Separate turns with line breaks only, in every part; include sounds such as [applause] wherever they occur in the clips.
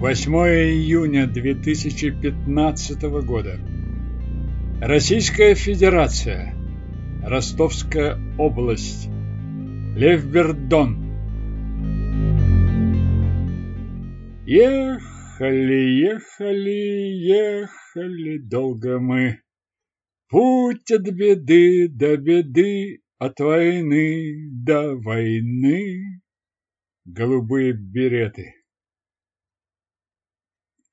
8 июня 2015 года. Российская Федерация. Ростовская область. Левбердон. Ехали, ехали, ехали долго мы. Путь от беды до беды, от войны до войны. Голубые береты.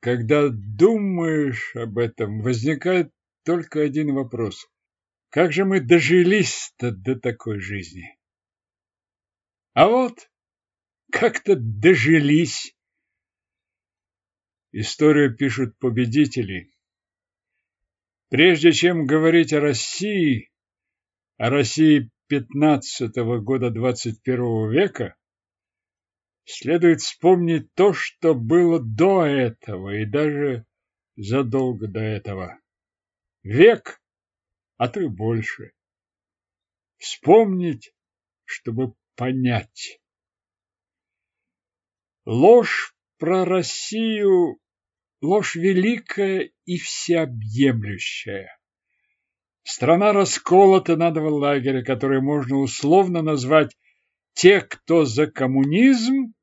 Когда думаешь об этом, возникает только один вопрос. Как же мы дожились-то до такой жизни? А вот как-то дожились. Историю пишут победители. Прежде чем говорить о России, о России 15 -го года 21 века, следует вспомнить то, что было до этого и даже задолго до этого. Век, а то и больше. Вспомнить, чтобы понять. Ложь про Россию – ложь великая и всеобъемлющая. Страна расколота на два лагеря, которые можно условно назвать те, кто за коммунизм,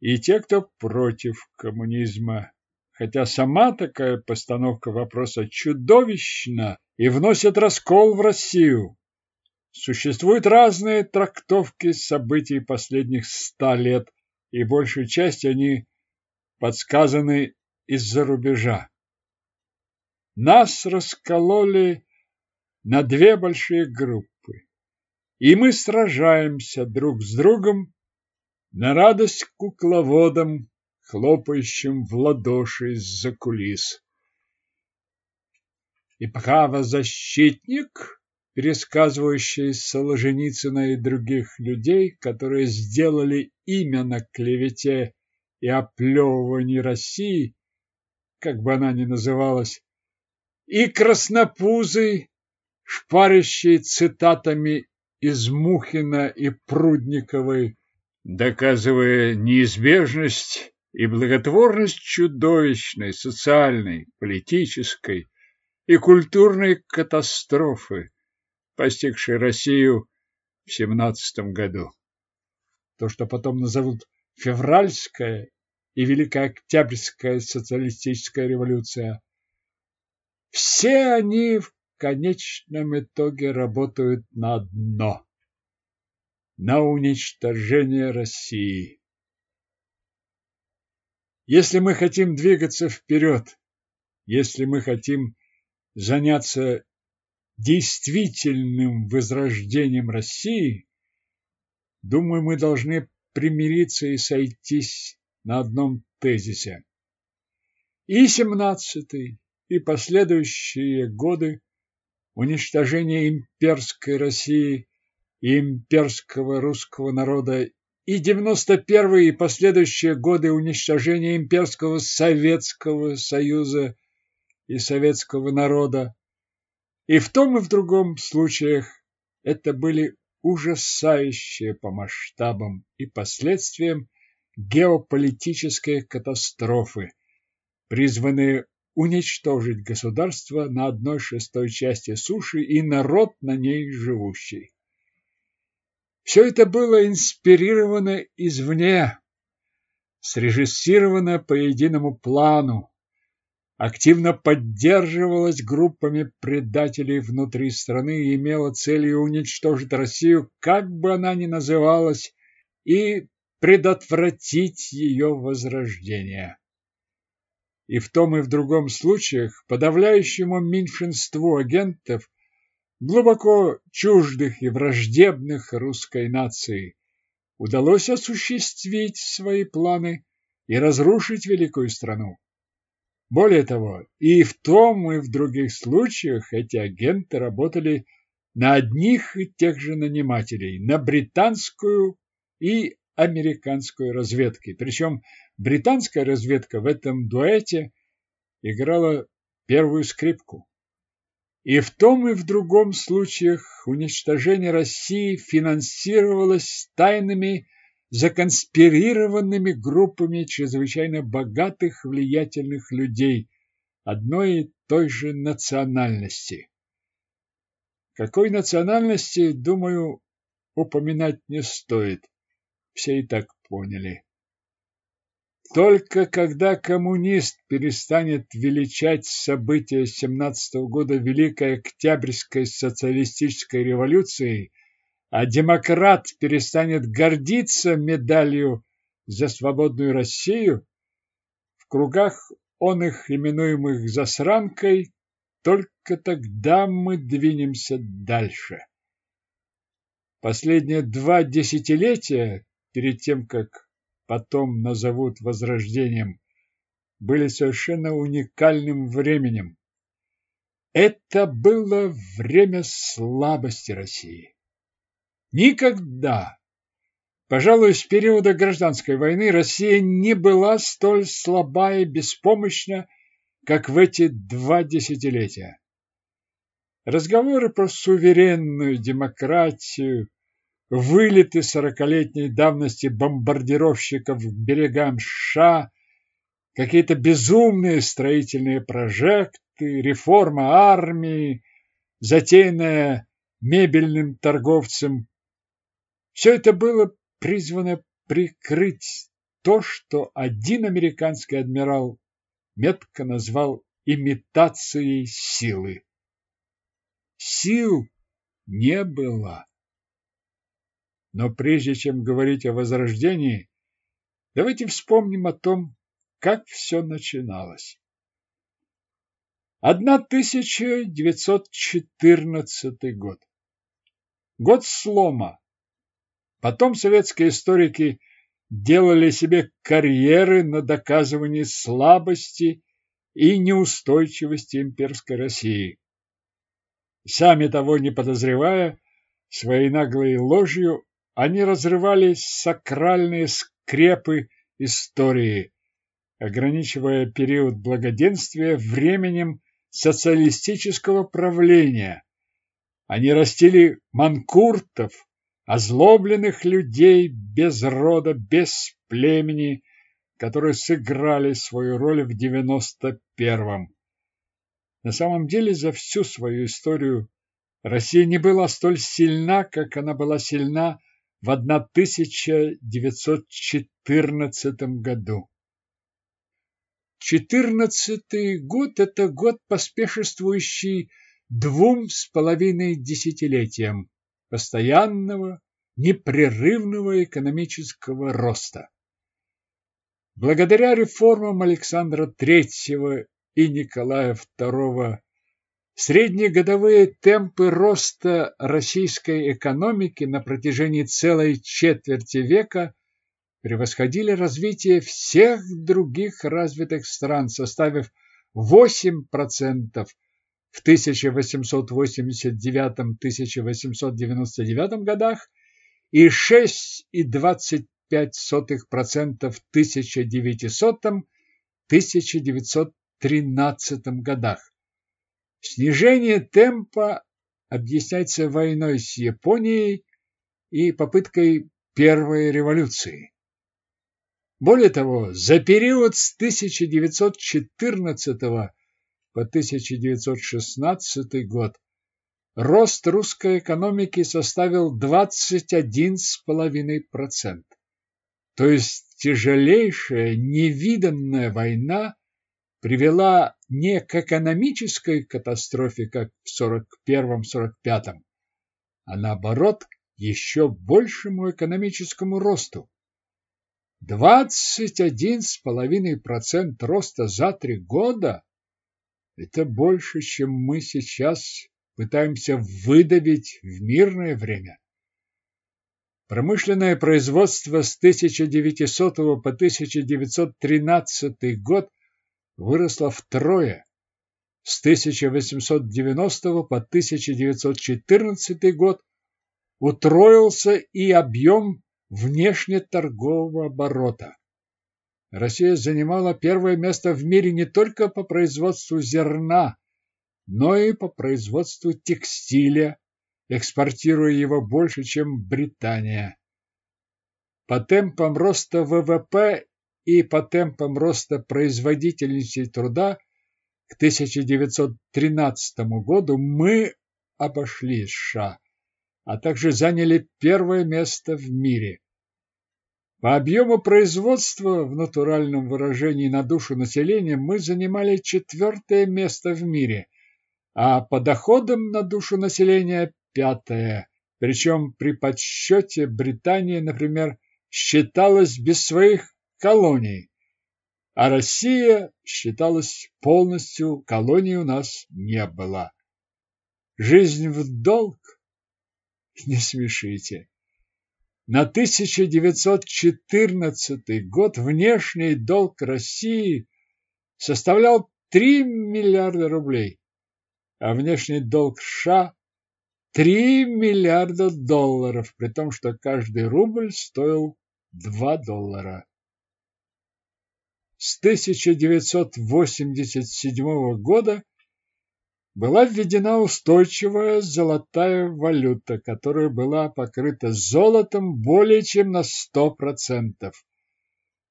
и те, кто против коммунизма. Хотя сама такая постановка вопроса чудовищна и вносит раскол в Россию. Существуют разные трактовки событий последних ста лет, и большей часть они подсказаны из-за рубежа. Нас раскололи на две большие группы, и мы сражаемся друг с другом на радость кукловодам, хлопающим в ладоши из-за кулис. И правозащитник, пересказывающий Соложеницына и других людей, которые сделали имя на клевете и оплевывании России, как бы она ни называлась, и краснопузый, шпарящий цитатами из Мухина и Прудниковой, доказывая неизбежность и благотворность чудовищной социальной, политической и культурной катастрофы, постигшей Россию в семнадцатом году. То, что потом назовут февральская и Великая Октябрьская социалистическая революция, все они в конечном итоге работают на дно на уничтожение России. Если мы хотим двигаться вперед, если мы хотим заняться действительным возрождением России, думаю, мы должны примириться и сойтись на одном тезисе. И семнадцатый, и последующие годы уничтожения имперской России и имперского русского народа и 91-е и последующие годы уничтожения имперского Советского Союза и советского народа. И в том и в другом случаях это были ужасающие по масштабам и последствиям геополитические катастрофы, призванные уничтожить государство на одной шестой части суши и народ на ней живущий. Все это было инспирировано извне, срежиссировано по единому плану, активно поддерживалось группами предателей внутри страны и имело целью уничтожить Россию, как бы она ни называлась, и предотвратить ее возрождение. И в том и в другом случаях подавляющему меньшинству агентов глубоко чуждых и враждебных русской нации, удалось осуществить свои планы и разрушить великую страну. Более того, и в том, и в других случаях эти агенты работали на одних и тех же нанимателей, на британскую и американскую разведки. Причем британская разведка в этом дуэте играла первую скрипку. И в том и в другом случаях уничтожение России финансировалось тайными законспирированными группами чрезвычайно богатых, влиятельных людей одной и той же национальности. Какой национальности, думаю, упоминать не стоит. Все и так поняли. Только когда коммунист перестанет величать события 17 -го года Великой Октябрьской социалистической революции, а демократ перестанет гордиться медалью за свободную Россию, в кругах он их, именуемых засранкой, только тогда мы двинемся дальше. Последние два десятилетия, перед тем, как потом назовут возрождением, были совершенно уникальным временем. Это было время слабости России. Никогда, пожалуй, с периода гражданской войны Россия не была столь слаба и беспомощна, как в эти два десятилетия. Разговоры про суверенную демократию, вылеты сорокалетней давности бомбардировщиков к берегам США, какие-то безумные строительные прожекты, реформа армии, затеянная мебельным торговцем. Все это было призвано прикрыть то, что один американский адмирал метко назвал имитацией силы. Сил не было. Но прежде чем говорить о возрождении, давайте вспомним о том, как все начиналось. 1914 год. Год слома. Потом советские историки делали себе карьеры на доказывании слабости и неустойчивости имперской России. Сами того не подозревая, своей наглой ложью они разрывали сакральные скрепы истории, ограничивая период благоденствия временем социалистического правления. Они растили манкуртов, озлобленных людей без рода, без племени, которые сыграли свою роль в девяносто первом. На самом деле за всю свою историю Россия не была столь сильна, как она была сильна в 1914 году. Четырнадцатый год – это год, поспешествующий двум с половиной десятилетиям постоянного, непрерывного экономического роста. Благодаря реформам Александра III и Николая II среднегодовые темпы роста российской экономики на протяжении целой четверти века превосходили развитие всех других развитых стран, составив 8% в 1889-1899 годах и 6,25% в 1900-1913 годах. Снижение темпа объясняется войной с Японией и попыткой первой революции. Более того, за период с 1914 по 1916 год рост русской экономики составил 21,5%. То есть тяжелейшая, невиданная война привела не к экономической катастрофе, как в 41-45, а наоборот, еще большему экономическому росту. 21,5% роста за три года это больше, чем мы сейчас пытаемся выдавить в мирное время. Промышленное производство с 1900 по 1913 год выросло втрое, с 1890 по 1914 год утроился и объем внешнеторгового оборота. Россия занимала первое место в мире не только по производству зерна, но и по производству текстиля, экспортируя его больше, чем Британия. по темпам роста ВВП и по темпам роста производительности труда к 1913 году мы обошли США, а также заняли первое место в мире. По объему производства в натуральном выражении на душу населения мы занимали четвертое место в мире, а по доходам на душу населения пятое. Причем при подсчете Британия, например, считалась без своих колоний, а Россия считалась полностью, колоний у нас не было. Жизнь в долг? [laughs] Не смешите. На 1914 год внешний долг России составлял 3 миллиарда рублей, а внешний долг США – 3 миллиарда долларов, при том, что каждый рубль стоил 2 доллара. С 1987 года была введена устойчивая золотая валюта, которая была покрыта золотом более чем на 100%.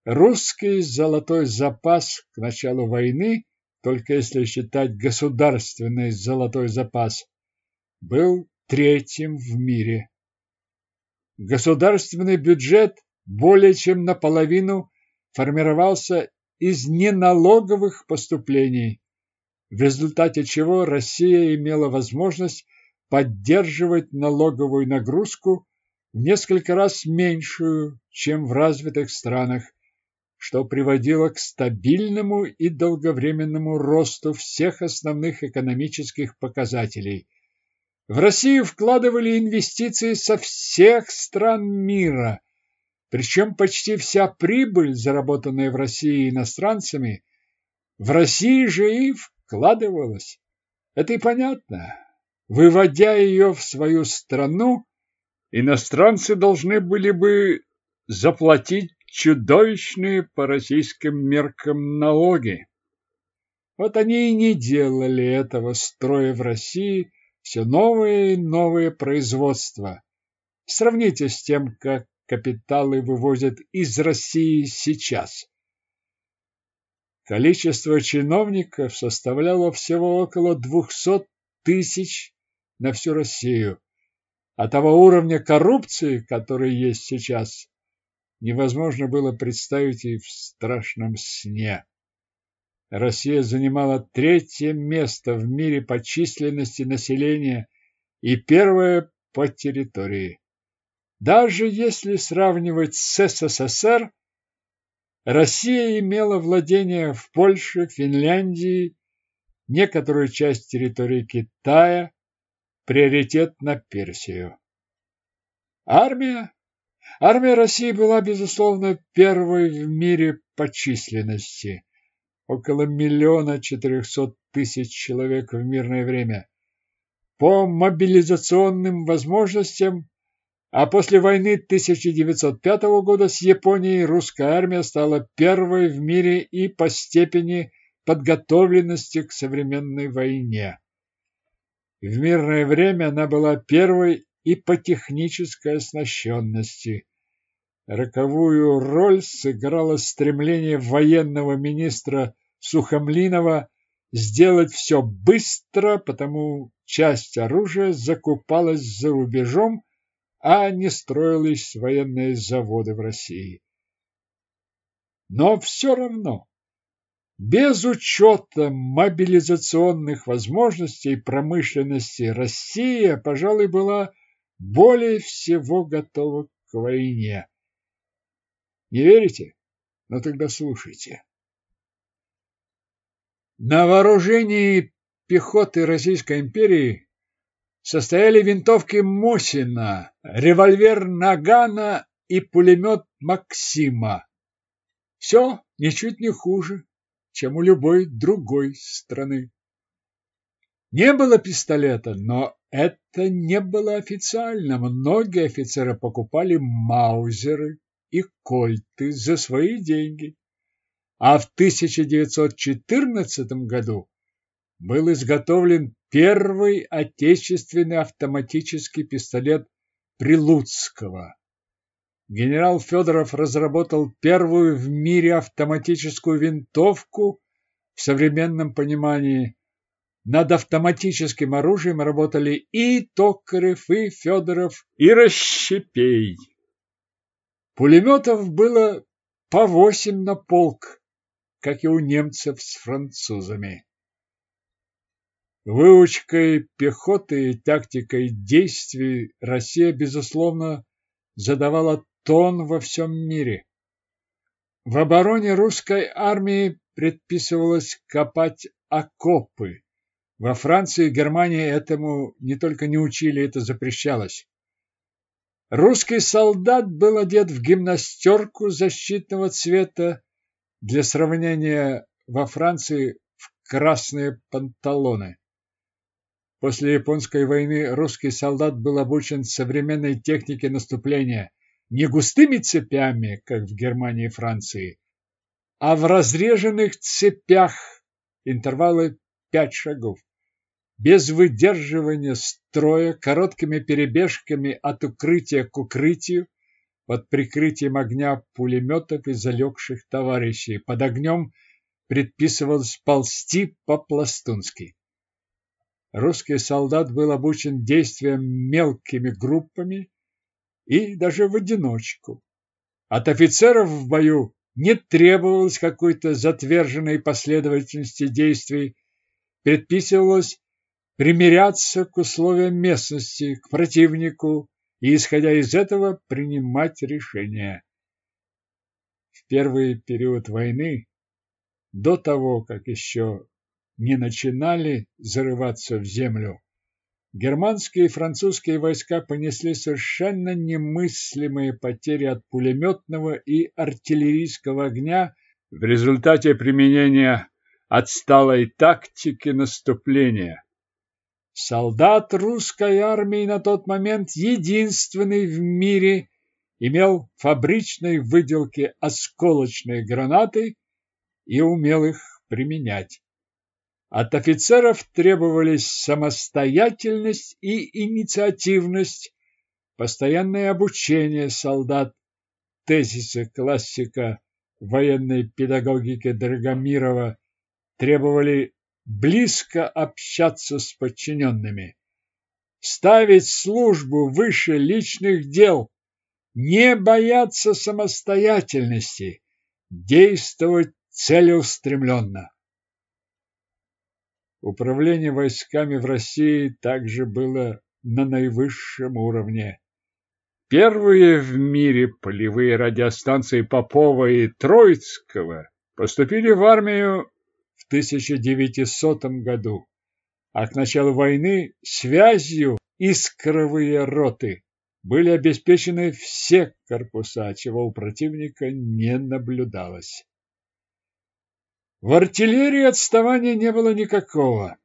Русский золотой запас к началу войны, только если считать государственный золотой запас, был третьим в мире. Государственный бюджет более чем наполовину формировался из неналоговых поступлений в результате чего Россия имела возможность поддерживать налоговую нагрузку в несколько раз меньшую, чем в развитых странах, что приводило к стабильному и долговременному росту всех основных экономических показателей. В Россию вкладывали инвестиции со всех стран мира, причем почти вся прибыль, заработанная в России иностранцами, в России же и вкладывалась. Это и понятно. Выводя ее в свою страну, иностранцы должны были бы заплатить чудовищные по российским меркам налоги. Вот они и не делали этого, строя в России все новые и новые производства. Сравните с тем, как капиталы вывозят из России сейчас. Количество чиновников составляло всего около 200 тысяч на всю Россию. А того уровня коррупции, который есть сейчас, невозможно было представить и в страшном сне. Россия занимала третье место в мире по численности населения и первое по территории. Даже если сравнивать с СССР, Россия имела владения в Польше, Финляндии, некоторую часть территории Китая, приоритет на Персию. Армия? Армия России была, безусловно, первой в мире по численности. Около миллиона четырехсот тысяч человек в мирное время. По мобилизационным возможностям а после войны 1905 года с Японией русская армия стала первой в мире и по степени подготовленности к современной войне. В мирное время она была первой и по технической оснащенности. Роковую роль сыграло стремление военного министра Сухомлинова сделать все быстро, потому часть оружия закупалась за рубежом, а не строились военные заводы в России. Но все равно, без учета мобилизационных возможностей промышленности, Россия, пожалуй, была более всего готова к войне. Не верите? Ну тогда слушайте. На вооружении пехоты Российской империи состояли винтовки Мосина, револьвер Нагана и пулемет Максима. Все ничуть не хуже, чем у любой другой страны. Не было пистолета, но это не было официально. Многие офицеры покупали маузеры и кольты за свои деньги. А в 1914 году был изготовлен первый отечественный автоматический пистолет Прилуцкого. генерал Федоров разработал первую в мире автоматическую винтовку в современном понимании. Над автоматическим оружием работали и Токарев, и Федоров, и Расщепей. Пулеметов было по восемь на полк, как и у немцев с французами. Выучкой пехоты и тактикой действий Россия, безусловно, задавала тон во всем мире. В обороне русской армии предписывалось копать окопы. Во Франции и Германии этому не только не учили, это запрещалось. Русский солдат был одет в гимнастерку защитного цвета, для сравнения во Франции в красные панталоны. После японской войны русский солдат был обучен современной технике наступления не густыми цепями, как в Германии и Франции, а в разреженных цепях интервалы пять шагов. Без выдерживания строя, короткими перебежками от укрытия к укрытию, под прикрытием огня пулеметов и залегших товарищей. Под огнем предписывалось ползти по-пластунски. Русский солдат был обучен действиям мелкими группами и даже в одиночку. От офицеров в бою не требовалось какой-то затверженной последовательности действий, предписывалось примиряться к условиям местности, к противнику и, исходя из этого, принимать решения. В первый период войны, до того, как еще не начинали зарываться в землю, германские и французские войска понесли совершенно немыслимые потери от пулеметного и артиллерийского огня в результате применения отсталой тактики наступления. Солдат русской армии на тот момент единственный в мире имел фабричной выделки осколочные гранаты и умел их применять. От офицеров требовались самостоятельность и инициативность, постоянное обучение солдат, тезисы классика военной педагогики Драгомирова требовали близко общаться с подчиненными, ставить службу выше личных дел, не бояться самостоятельности, действовать целеустремленно. Управление войсками в России также было на наивысшем уровне. Первые в мире полевые радиостанции Попова и Троицкого поступили в армию в 1900 году, а к началу войны связью искровые роты были обеспечены все корпуса, чего у противника не наблюдалось. В артиллерии отставания не было никакого.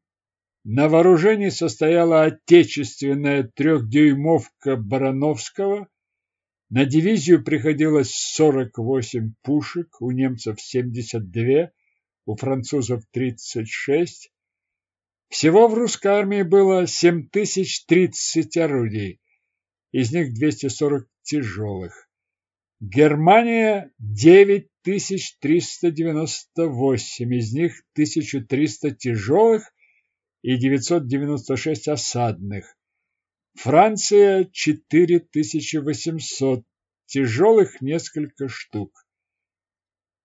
На вооружении состояла отечественная трехдюймовка Барановского, на дивизию приходилось 48 пушек, у немцев 72, у французов 36. Всего в русской армии было 7030 орудий, из них 240 тяжелых. Германия 9398, из них 1300 тяжелых и 996 осадных. Франция 4800, тяжелых несколько штук.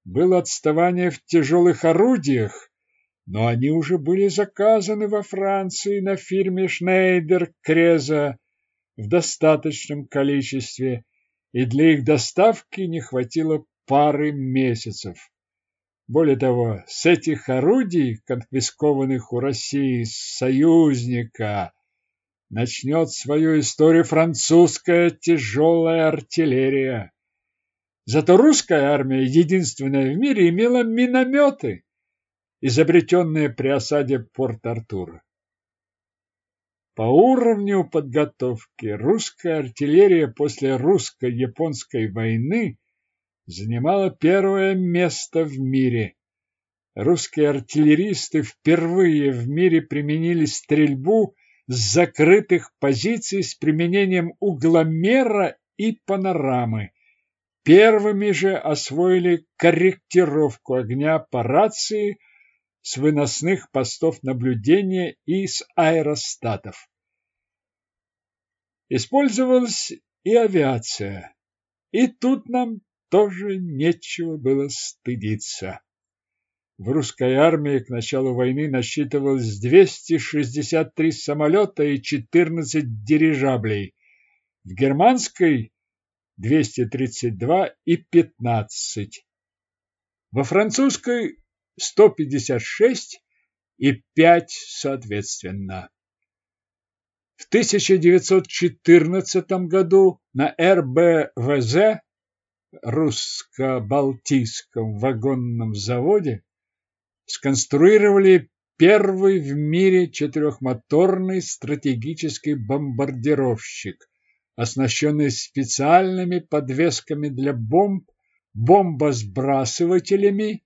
Было отставание в тяжелых орудиях, но они уже были заказаны во Франции на фирме Шнейдер Креза в достаточном количестве и для их доставки не хватило пары месяцев. Более того, с этих орудий, конфискованных у России союзника, начнет свою историю французская тяжелая артиллерия. Зато русская армия, единственная в мире, имела минометы, изобретенные при осаде Порт-Артура. По уровню подготовки русская артиллерия после русско-японской войны занимала первое место в мире. Русские артиллеристы впервые в мире применили стрельбу с закрытых позиций с применением угломера и панорамы, первыми же освоили корректировку огня по рации с выносных постов наблюдения и с аэростатов. Использовалась и авиация. И тут нам тоже нечего было стыдиться. В русской армии к началу войны насчитывалось 263 самолета и 14 дирижаблей. В германской 232 и 15. Во французской 156 и 5 соответственно. В 1914 году на РБВЗ русско-балтийском вагонном заводе сконструировали первый в мире четырехмоторный стратегический бомбардировщик, оснащенный специальными подвесками для бомб, бомбосбрасывателями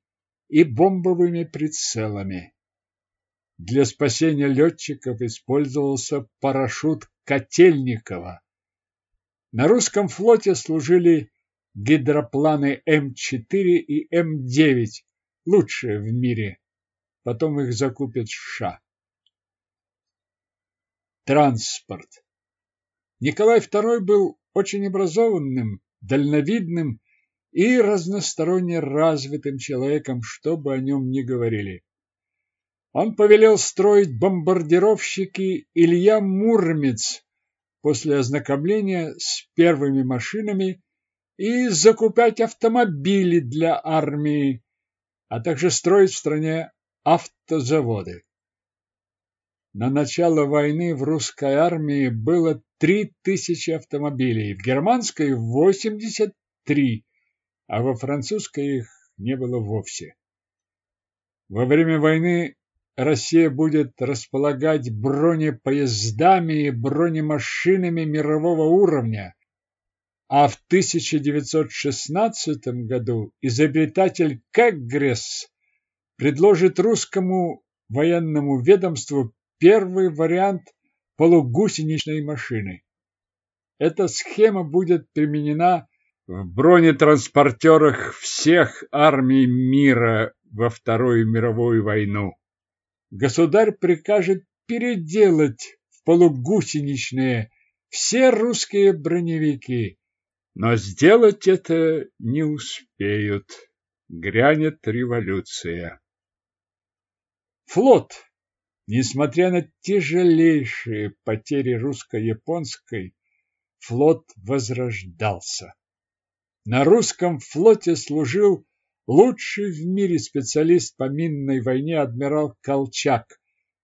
и бомбовыми прицелами. Для спасения летчиков использовался парашют Котельникова. На русском флоте служили гидропланы М4 и М9, лучшие в мире. Потом их закупят США. Транспорт. Николай II был очень образованным, дальновидным и разносторонне развитым человеком, что бы о нем ни говорили. Он повелел строить бомбардировщики Илья Муромец после ознакомления с первыми машинами и закупать автомобили для армии, а также строить в стране автозаводы. На начало войны в русской армии было 3000 автомобилей, в германской 83, а во французской их не было вовсе. Во время войны Россия будет располагать бронепоездами и бронемашинами мирового уровня, а в 1916 году изобретатель Кэггресс предложит русскому военному ведомству первый вариант полугусеничной машины. Эта схема будет применена в бронетранспортерах всех армий мира во Вторую мировую войну. Государь прикажет переделать в полугусеничные все русские броневики, но сделать это не успеют. Грянет революция. Флот, несмотря на тяжелейшие потери русско-японской, флот возрождался. На русском флоте служил лучший в мире специалист по минной войне адмирал Колчак.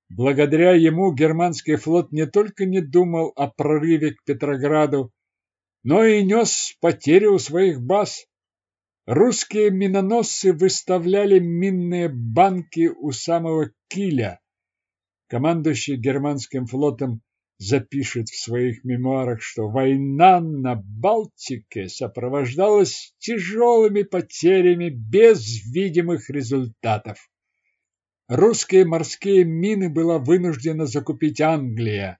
Благодаря ему германский флот не только не думал о прорыве к Петрограду, но и нес потери у своих баз. Русские миноносцы выставляли минные банки у самого Киля. Командующий германским флотом запишет в своих мемуарах, что война на Балтике сопровождалась тяжелыми потерями без видимых результатов. Русские морские мины была вынуждена закупить Англия,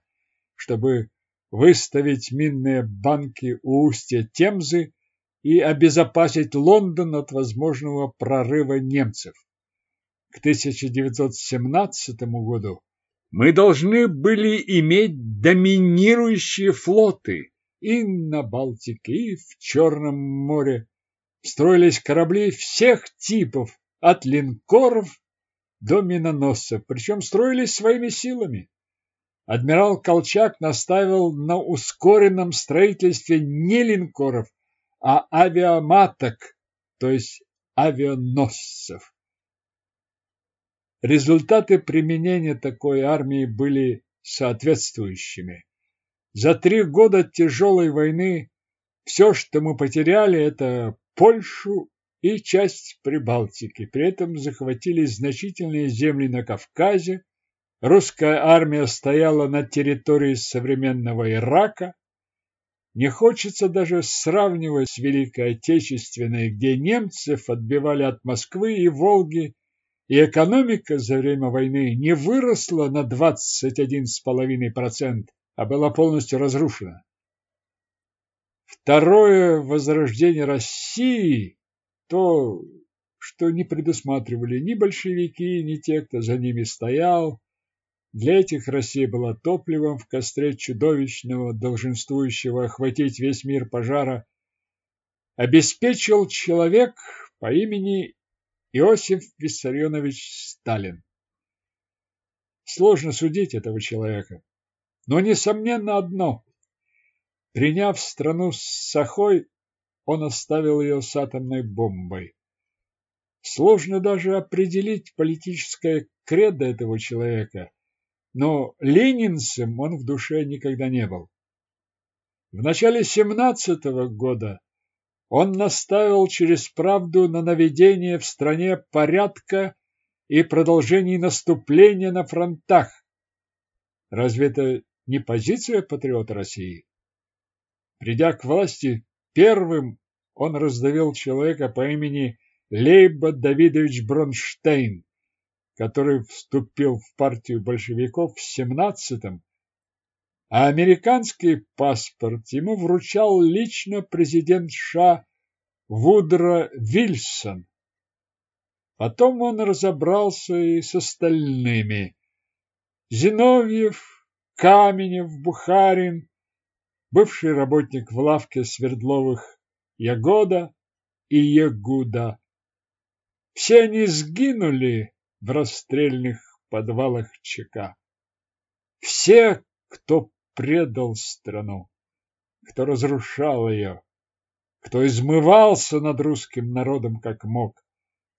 чтобы выставить минные банки у устья Темзы и обезопасить Лондон от возможного прорыва немцев. К 1917 году мы должны были иметь доминирующие флоты и на Балтике, и в Черном море. Строились корабли всех типов, от линкоров до миноносцев, причем строились своими силами адмирал Колчак настаивал на ускоренном строительстве не линкоров, а авиаматок, то есть авианосцев. Результаты применения такой армии были соответствующими. За три года тяжелой войны все, что мы потеряли, это Польшу и часть Прибалтики. При этом захватили значительные земли на Кавказе, Русская армия стояла на территории современного Ирака. Не хочется даже сравнивать с Великой Отечественной, где немцев отбивали от Москвы и Волги, и экономика за время войны не выросла на 21,5%, а была полностью разрушена. Второе возрождение России, то, что не предусматривали ни большевики, ни те, кто за ними стоял. Для этих Россия была топливом в костре чудовищного, долженствующего охватить весь мир пожара, обеспечил человек по имени Иосиф Виссарионович Сталин. Сложно судить этого человека, но несомненно одно. Приняв страну с Сахой, он оставил ее с атомной бомбой. Сложно даже определить политическое кредо этого человека, но ленинцем он в душе никогда не был. В начале семнадцатого года он наставил через правду на наведение в стране порядка и продолжение наступления на фронтах. Разве это не позиция патриота России? Придя к власти, первым он раздавил человека по имени Лейба Давидович Бронштейн, который вступил в партию большевиков в 17-м, а американский паспорт ему вручал лично президент США Вудро Вильсон. Потом он разобрался и с остальными. Зиновьев, Каменев, Бухарин, бывший работник в лавке Свердловых Ягода и Ягуда. Все они сгинули в расстрельных подвалах ЧК. Все, кто предал страну, кто разрушал ее, кто измывался над русским народом как мог,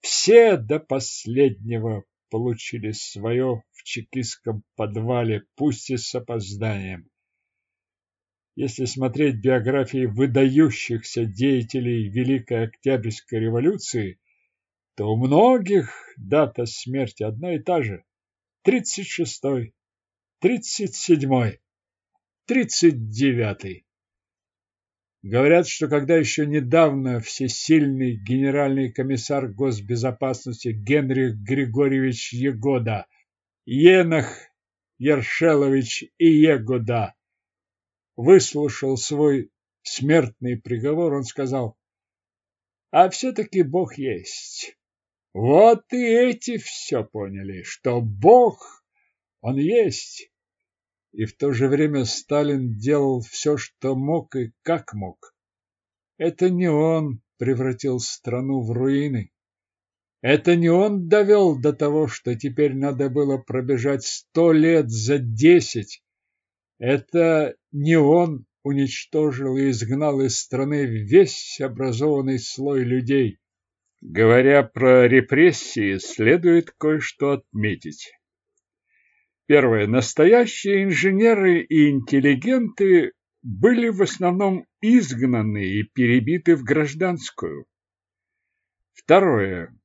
все до последнего получили свое в чекистском подвале, пусть и с опозданием. Если смотреть биографии выдающихся деятелей Великой Октябрьской революции, то у многих дата смерти одна и та же – 36-й, 37-й, 39-й. Говорят, что когда еще недавно всесильный генеральный комиссар госбезопасности Генрих Григорьевич Егода, Енах Ершелович Егода выслушал свой смертный приговор, он сказал, а все-таки Бог есть. Вот и эти все поняли, что Бог, Он есть. И в то же время Сталин делал все, что мог и как мог. Это не он превратил страну в руины. Это не он довел до того, что теперь надо было пробежать сто лет за десять, это не он уничтожил и изгнал из страны весь образованный слой людей. Говоря про репрессии, следует кое-что отметить. Первое. Настоящие инженеры и интеллигенты были в основном изгнаны и перебиты в гражданскую. Второе.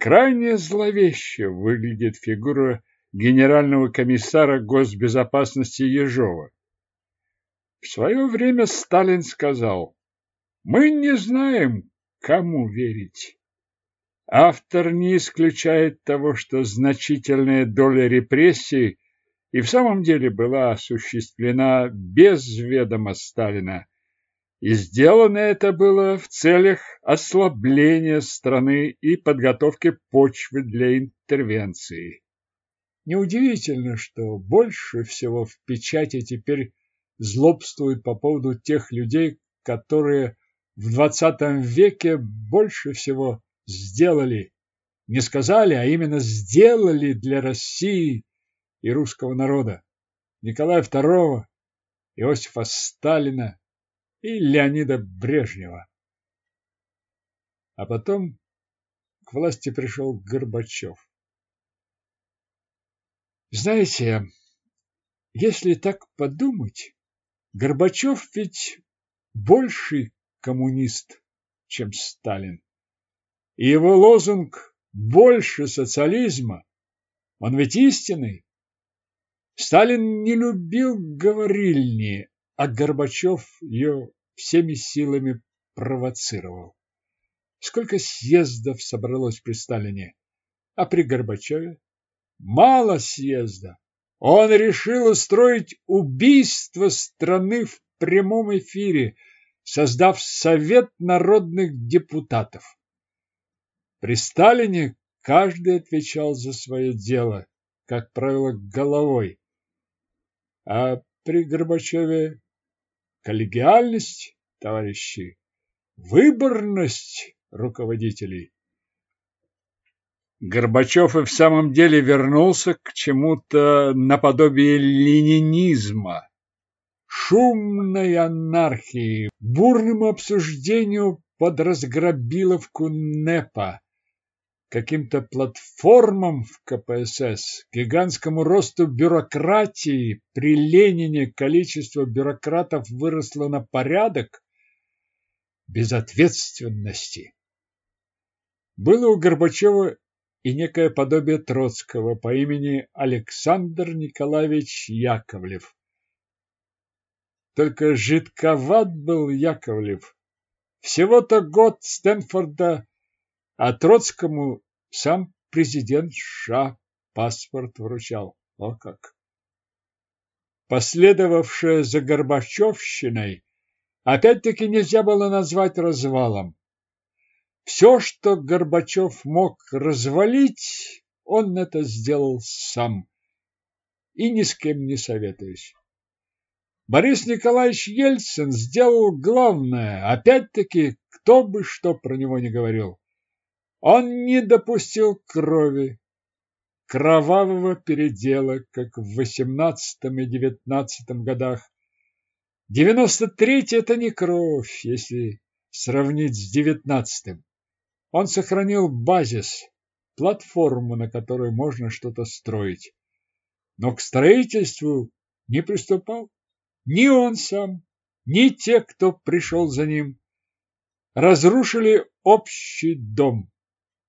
Крайне зловеще выглядит фигура генерального комиссара госбезопасности Ежова. В свое время Сталин сказал, мы не знаем, кому верить. Автор не исключает того, что значительная доля репрессий и в самом деле была осуществлена без ведома Сталина, и сделано это было в целях ослабления страны и подготовки почвы для интервенции. Неудивительно, что больше всего в печати теперь злобствуют по поводу тех людей, которые в двадцатом веке больше всего сделали, не сказали, а именно сделали для России и русского народа. Николая II, Иосифа Сталина и Леонида Брежнева. А потом к власти пришел Горбачев. Знаете, если так подумать, Горбачев ведь больший коммунист, чем Сталин. И его лозунг «больше социализма» он ведь истинный. Сталин не любил говорильни, а Горбачев ее всеми силами провоцировал. Сколько съездов собралось при Сталине, а при Горбачеве Мало съезда. Он решил устроить убийство страны в прямом эфире, создав Совет народных депутатов. При Сталине каждый отвечал за свое дело, как правило, головой. А при Горбачеве коллегиальность, товарищи, выборность руководителей. Горбачев и в самом деле вернулся к чему-то наподобие ленинизма, шумной анархии, бурному обсуждению под разграбиловку НЭПа, каким-то платформам в КПСС, гигантскому росту бюрократии. При Ленине количество бюрократов выросло на порядок безответственности. Было у Горбачева и некое подобие Троцкого по имени Александр Николаевич Яковлев. Только жидковат был Яковлев. Всего-то год Стэнфорда, а Троцкому сам президент США паспорт вручал. О как! Последовавшее за Горбачевщиной опять-таки нельзя было назвать развалом. Все, что Горбачев мог развалить, он это сделал сам. И ни с кем не советуюсь. Борис Николаевич Ельцин сделал главное, опять-таки, кто бы что про него не говорил. Он не допустил крови, кровавого передела, как в восемнадцатом и девятнадцатом годах. Девяносто третий – это не кровь, если сравнить с девятнадцатым. Он сохранил базис, платформу, на которой можно что-то строить. Но к строительству не приступал ни он сам, ни те, кто пришел за ним. Разрушили общий дом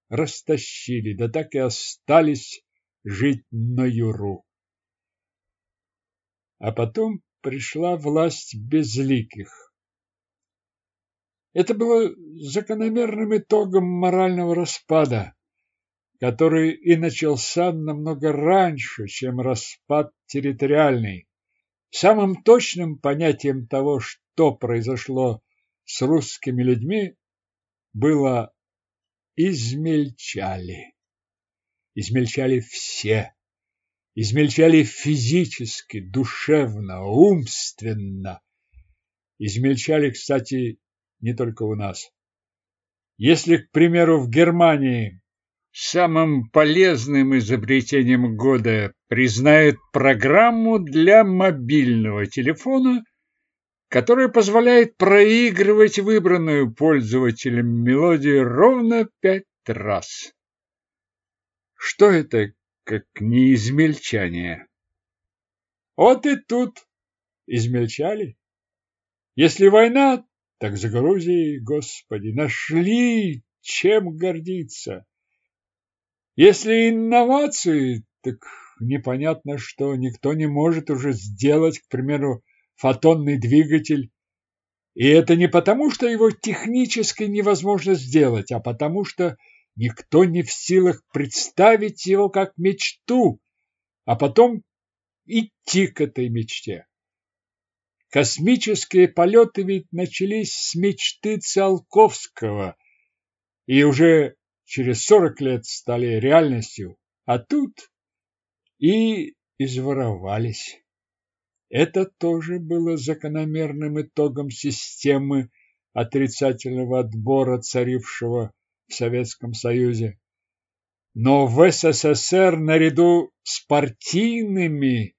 растащили, да так и остались жить на Юру. А потом пришла власть безликих. Это было закономерным итогом морального распада, который и начался намного раньше, чем распад территориальный. Самым точным понятием того, что произошло с русскими людьми, было измельчали. Измельчали все. Измельчали физически, душевно, умственно. Измельчали, кстати, не только у нас. Если, к примеру, в Германии самым полезным изобретением года признают программу для мобильного телефона – которая позволяет проигрывать выбранную пользователем мелодию ровно пять раз. Что это, как не измельчание? Вот и тут измельчали. Если война, так за Грузией, Господи, нашли чем гордиться. Если инновации, так непонятно, что никто не может уже сделать, к примеру, фотонный двигатель. И это не потому, что его технически невозможно сделать, а потому что никто не в силах представить его как мечту, а потом идти к этой мечте. Космические полеты ведь начались с мечты Циолковского и уже через сорок лет стали реальностью, а тут и изворовались. Это тоже было закономерным итогом системы отрицательного отбора, царившего в Советском Союзе. Но в СССР наряду с партийными,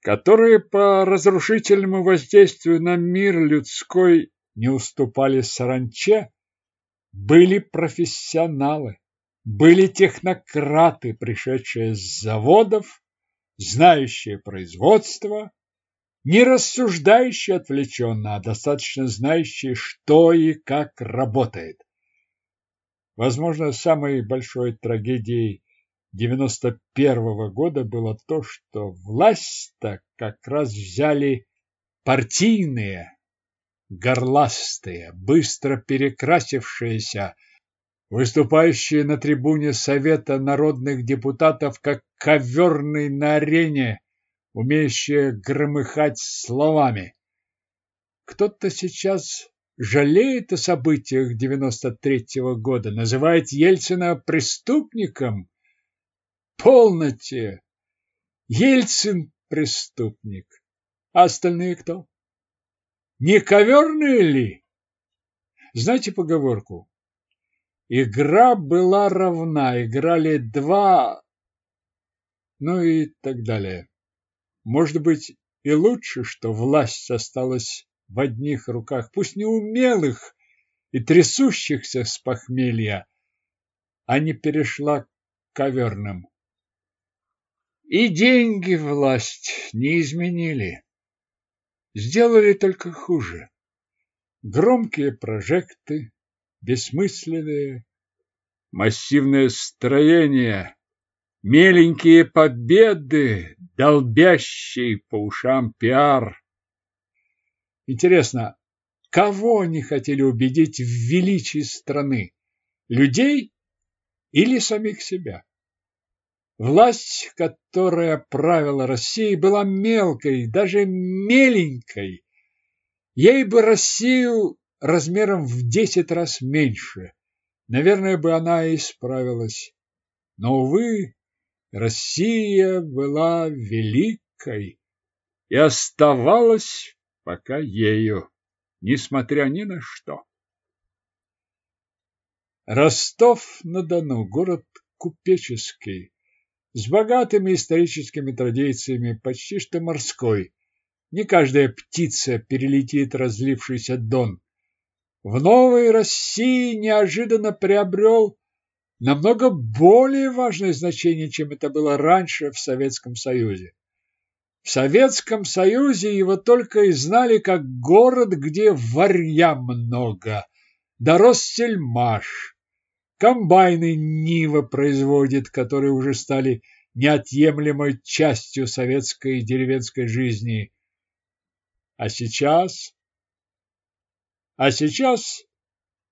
которые по разрушительному воздействию на мир людской не уступали саранче, были профессионалы, были технократы, пришедшие с заводов, знающие производство, не рассуждающие отвлеченно, а достаточно знающие, что и как работает. Возможно, самой большой трагедией 91 -го года было то, что власть-то как раз взяли партийные, горластые, быстро перекрасившиеся, выступающие на трибуне Совета народных депутатов как коверный на арене, умеющие громыхать словами. кто-то сейчас жалеет о событиях 93-го года, называет Ельцина преступником. Полноте! Ельцин преступник. А остальные кто? Не коверные ли? Знаете поговорку? Игра была равна, играли два, ну и так далее. Может быть, и лучше, что власть осталась в одних руках, пусть неумелых и трясущихся с похмелья, а не перешла к коверным. И деньги власть не изменили. Сделали только хуже. Громкие прожекты, бессмысленные, массивное строение, меленькие победы, долбящий по ушам пиар. Интересно, кого они хотели убедить в величии страны? Людей или самих себя? Власть, которая правила Россией, была мелкой, даже меленькой. Ей бы Россию размером в десять раз меньше. Наверное, бы она и справилась. Но, увы, Россия была великой и оставалась пока ею, несмотря ни на что. Ростов-на-Дону – город купеческий, с богатыми историческими традициями, почти что морской. Не каждая птица перелетит разлившийся Дон. В новой России неожиданно приобрел намного более важное значение, чем это было раньше в Советском Союзе. В Советском Союзе его только и знали как город, где варья много, да Ростельмаш. Комбайны Нива производит, которые уже стали неотъемлемой частью советской деревенской жизни. А сейчас... А сейчас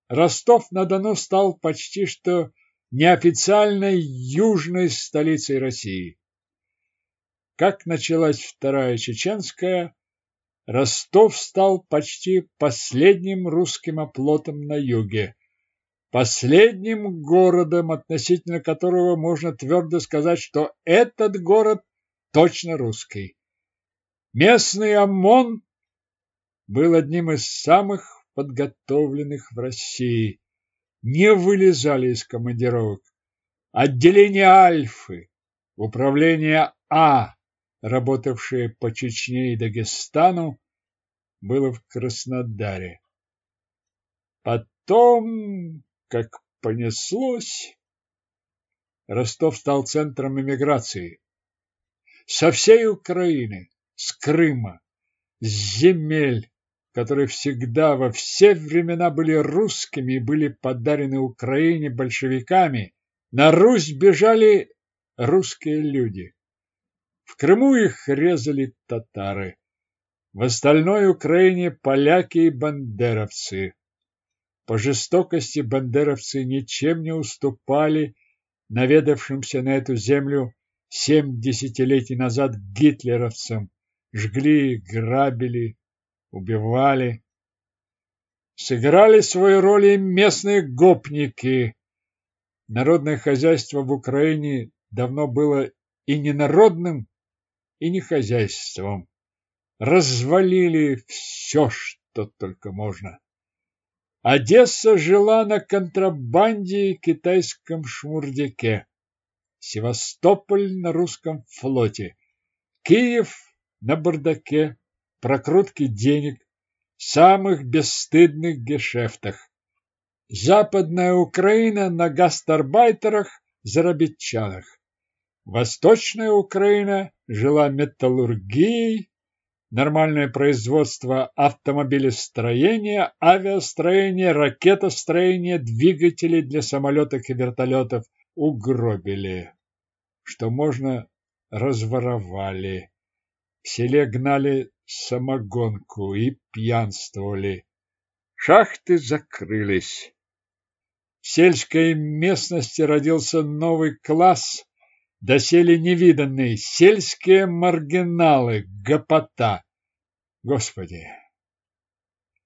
Ростов-на-Дону стал почти что неофициальной южной столицей России. Как началась Вторая Чеченская, Ростов стал почти последним русским оплотом на юге, последним городом, относительно которого можно твердо сказать, что этот город точно русский. Местный ОМОН был одним из самых подготовленных в России, не вылезали из командировок. Отделение Альфы, управление А, работавшее по Чечне и Дагестану, было в Краснодаре. Потом, как понеслось, Ростов стал центром эмиграции. Со всей Украины, с Крыма, с земель, которые всегда во все времена были русскими и были подарены Украине большевиками, на Русь бежали русские люди. В Крыму их резали татары. В остальной Украине поляки и бандеровцы. По жестокости бандеровцы ничем не уступали наведавшимся на эту землю семь десятилетий назад гитлеровцам. Жгли, грабили, убивали. Сыграли свою роль и местные гопники. Народное хозяйство в Украине давно было и не народным, и не хозяйством. Развалили все, что только можно. Одесса жила на контрабанде и китайском шмурдяке. Севастополь на русском флоте. Киев на бардаке прокрутки денег, самых бесстыдных гешефтах. Западная Украина на гастарбайтерах, заработчанах. Восточная Украина жила металлургией, нормальное производство автомобилестроения, авиастроения, ракетостроения, двигателей для самолетов и вертолетов угробили. Что можно, разворовали. В селе гнали самогонку и пьянствовали. Шахты закрылись. В сельской местности родился новый класс, доселе невиданный, сельские маргиналы, гопота. Господи,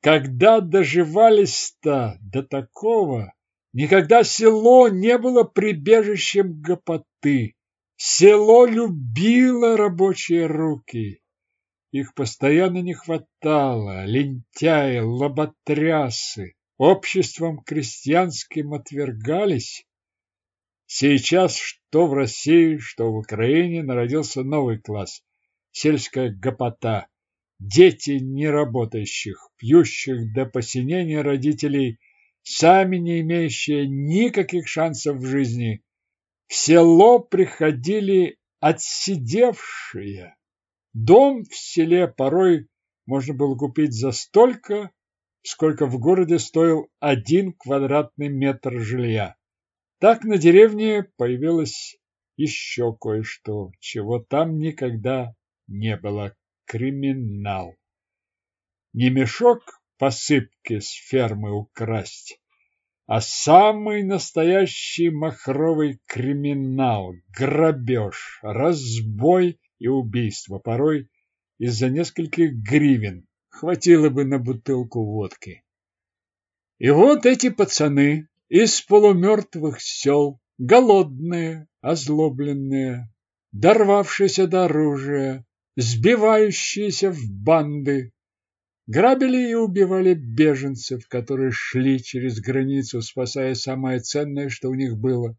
Когда доживались-то до такого, никогда село не было прибежищем гопоты. Село любило рабочие руки. Их постоянно не хватало, лентяи, лоботрясы, обществом крестьянским отвергались. Сейчас что в России, что в Украине народился новый класс – сельская гопота. Дети неработающих, пьющих до посинения родителей, сами не имеющие никаких шансов в жизни. В село приходили отсидевшие. Дом в селе порой можно было купить за столько, сколько в городе стоил один квадратный метр жилья. Так на деревне появилось еще кое-что, чего там никогда не было криминал. Не мешок посыпки с фермы украсть, а самый настоящий махровый криминал, грабеж, разбой и убийство, порой из-за нескольких гривен. Хватило бы на бутылку водки. И вот эти пацаны из полумертвых сел, голодные, озлобленные, дорвавшиеся до оружия, сбивающиеся в банды, грабили и убивали беженцев, которые шли через границу, спасая самое ценное, что у них было.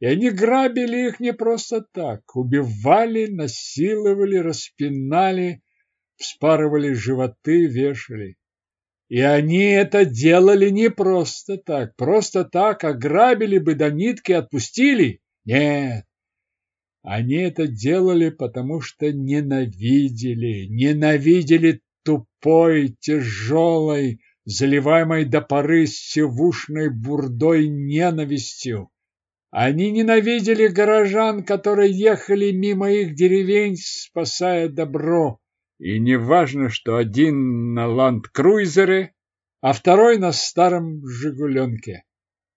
И они грабили их не просто так, убивали, насиловали, распинали, вспарывали животы, вешали. И они это делали не просто так, просто так ограбили бы до нитки, отпустили. Нет, они это делали, потому что ненавидели, ненавидели тупой, тяжелой, заливаемой до поры сивушной бурдой ненавистью. Они ненавидели горожан, которые ехали мимо их деревень, спасая добро. И не важно, что один на ланд-круизере, а второй на старом «Жигуленке».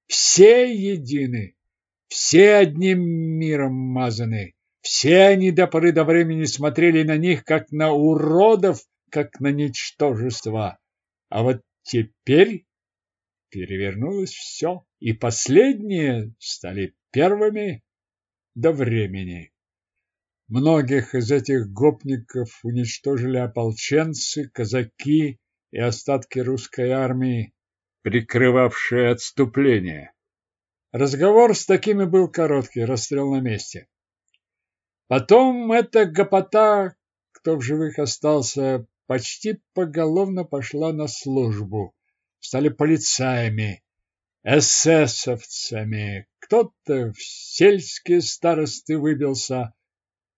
Все едины. Все одним миром мазаны. Все они до поры до времени смотрели на них, как на уродов, как на ничтожества. А вот теперь перевернулось все, и последние стали первыми до времени. Многих из этих гопников уничтожили ополченцы, казаки и остатки русской армии, прикрывавшие отступление. Разговор с такими был короткий, расстрел на месте. Потом эта гопота, кто в живых остался, почти поголовно пошла на службу. Стали полицаями, эсэсовцами, кто-то в сельские старосты выбился.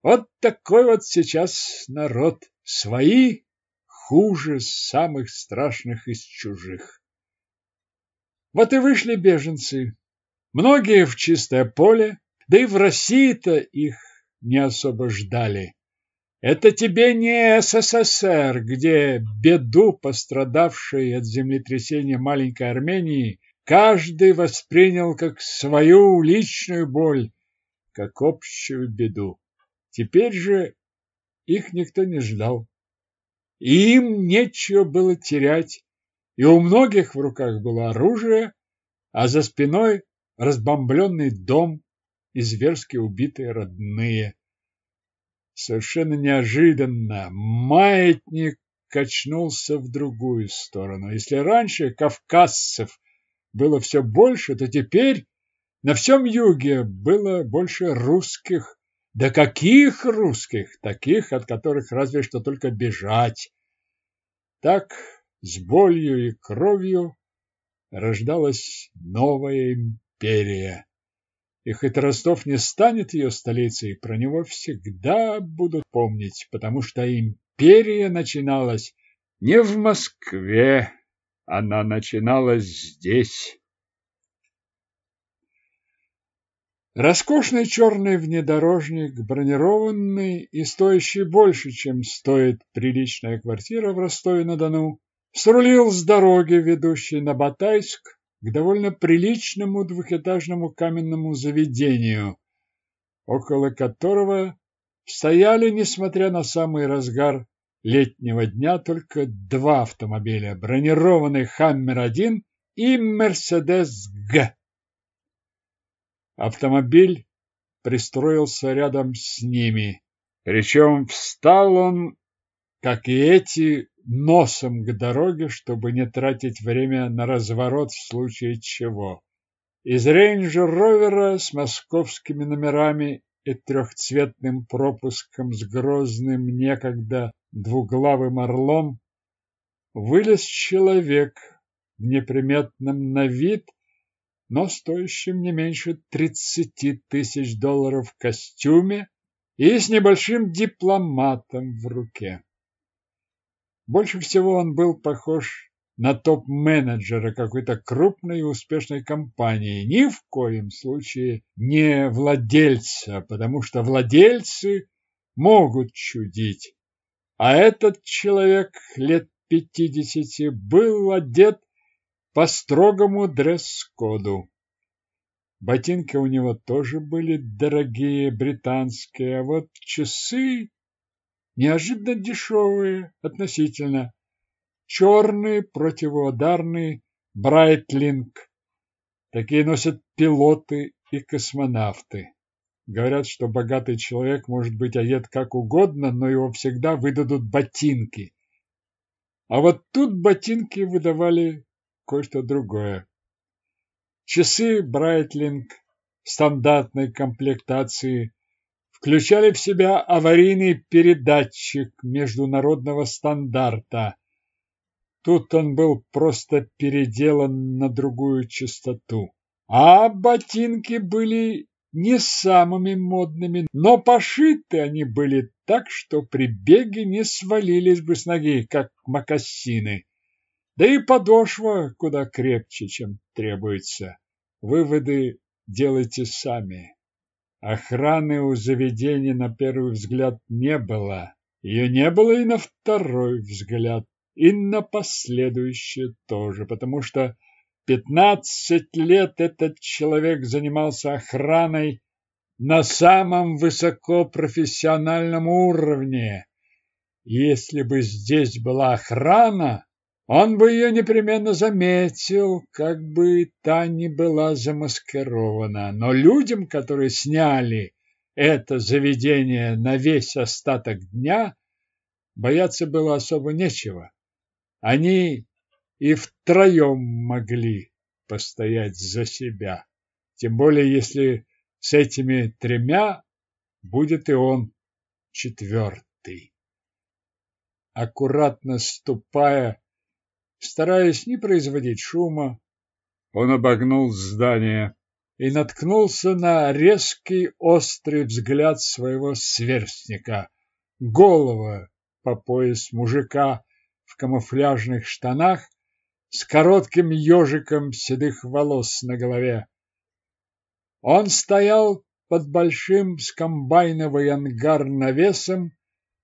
Вот такой вот сейчас народ. Свои хуже самых страшных из чужих. Вот и вышли беженцы, Многие в чистое поле, да и в России-то их не особо ждали. Это тебе не СССР, где беду, пострадавшей от землетрясения маленькой Армении, каждый воспринял как свою личную боль, как общую беду. Теперь же их никто не ждал. И им нечего было терять, и у многих в руках было оружие, а за спиной разбомбленный дом и зверски убитые родные. Совершенно неожиданно маятник качнулся в другую сторону. Если раньше кавказцев было все больше, то теперь на всем юге было больше русских. Да каких русских? Таких, от которых разве что только бежать. Так, с болью и кровью рождалась новая империя. И хоть Ростов не станет ее столицей, про него всегда будут помнить, потому что империя начиналась не в Москве, она начиналась здесь. Роскошный черный внедорожник, бронированный и стоящий больше, чем стоит приличная квартира в Ростове-на-Дону, срулил с дороги, ведущей на Батайск, к довольно приличному двухэтажному каменному заведению, около которого стояли, несмотря на самый разгар летнего дня только два автомобиля – бронированный «Хаммер-1» и «Мерседес-Г». Автомобиль пристроился рядом с ними. Причем встал он, как и эти, носом к дороге, чтобы не тратить время на разворот в случае чего. Из рейнджер-ровера с московскими номерами и трехцветным пропуском с грозным некогда двуглавым орлом вылез человек в неприметном на вид, но стоящем не меньше тридцати тысяч долларов в костюме и с небольшим дипломатом в руке. Больше всего он был похож на топ-менеджера какой-то крупной и успешной компании, ни в коем случае не владельца, потому что владельцы могут чудить. А этот человек лет пятидесяти был одет по строгому дресс-коду. Ботинки у него тоже были дорогие, британские, а вот часы неожиданно дешевые относительно. Черный противоударный Брайтлинг. Такие носят пилоты и космонавты. Говорят, что богатый человек может быть одет как угодно, но его всегда выдадут ботинки. А вот тут ботинки выдавали кое-что другое. Часы Брайтлинг стандартной комплектации включали в себя аварийный передатчик международного стандарта. Тут он был просто переделан на другую частоту. А ботинки были не самыми модными, но пошиты они были так, что при беге не свалились бы с ноги, как мокасины. Да и подошва куда крепче, чем требуется. Выводы делайте сами. Охраны у заведения на первый взгляд не было. Ее не было и на второй взгляд, и на последующий тоже, потому что пятнадцать лет этот человек занимался охраной на самом высокопрофессиональном уровне. Если бы здесь была охрана, он бы ее непременно заметил, как бы та ни была замаскирована. Но людям, которые сняли это заведение на весь остаток дня, бояться было особо нечего. Они и втроем могли постоять за себя. Тем более, если с этими тремя будет и он четвертый. Аккуратно ступая, Стараясь не производить шума, он обогнул здание и наткнулся на резкий острый взгляд своего сверстника. Голова по пояс мужика в камуфляжных штанах с коротким ежиком седых волос на голове. Он стоял под большим с комбайновый ангар навесом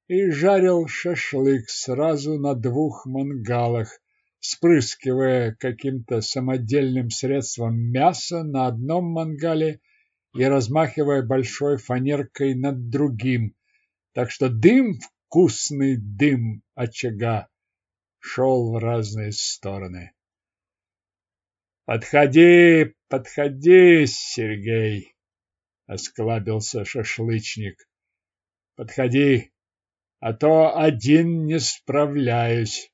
и жарил шашлык сразу на двух мангалах, спрыскивая каким-то самодельным средством мясо на одном мангале и размахивая большой фанеркой над другим, так что дым, вкусный дым очага, шел в разные стороны. «Подходи, подходи, Сергей!» — осклабился шашлычник. «Подходи, а то один не справляюсь».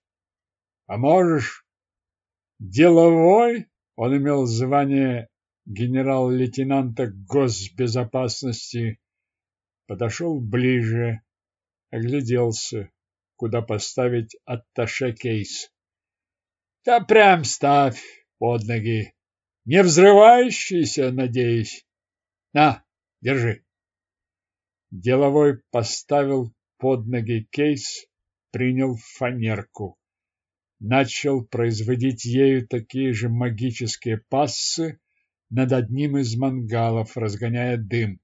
Поможешь? Деловой? Он имел звание генерал-лейтенанта госбезопасности. Подошел ближе, огляделся, куда поставить атташе-кейс. Да прям ставь под ноги. Не взрывающийся, надеюсь. На, держи. Деловой поставил под ноги кейс, принял фанерку начал производить ею такие же магические пассы над одним из мангалов, разгоняя дым.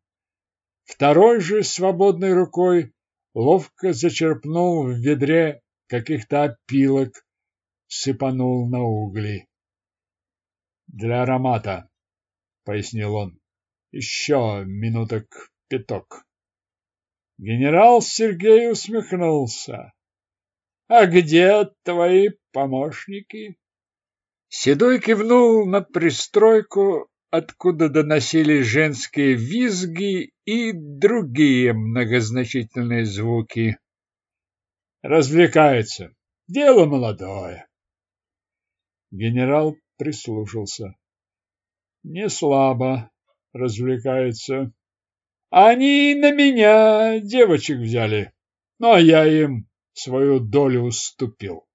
Второй же свободной рукой ловко зачерпнул в ведре каких-то опилок, сыпанул на угли. «Для аромата», — пояснил он, — «еще минуток пяток». Генерал Сергей усмехнулся. А где твои помощники? Седой кивнул на пристройку, откуда доносились женские визги и другие многозначительные звуки. Развлекается. Дело молодое. Генерал прислушался. Не слабо развлекается. Они на меня девочек взяли, но я им свою долю уступил.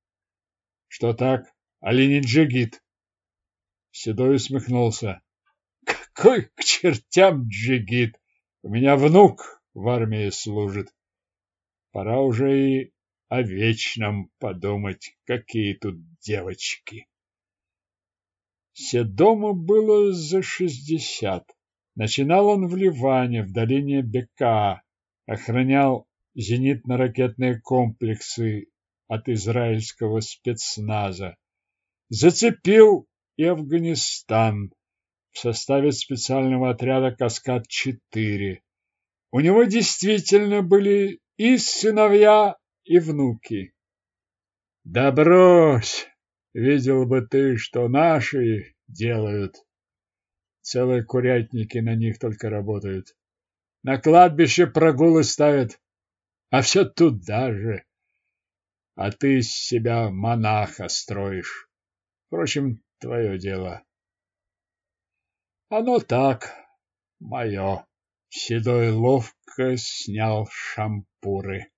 Что так? Али не джигит? Седой усмехнулся. Какой к чертям джигит? У меня внук в армии служит. Пора уже и о вечном подумать, какие тут девочки. Седому было за шестьдесят. Начинал он в Ливане, в долине Бека, охранял зенитно-ракетные комплексы от израильского спецназа. Зацепил и Афганистан в составе специального отряда «Каскад-4». У него действительно были и сыновья, и внуки. Да брось! Видел бы ты, что наши делают. Целые курятники на них только работают. На кладбище прогулы ставят, а все туда же. А ты из себя монаха строишь. Впрочем, твое дело. Оно так, мое. Седой ловко снял шампуры.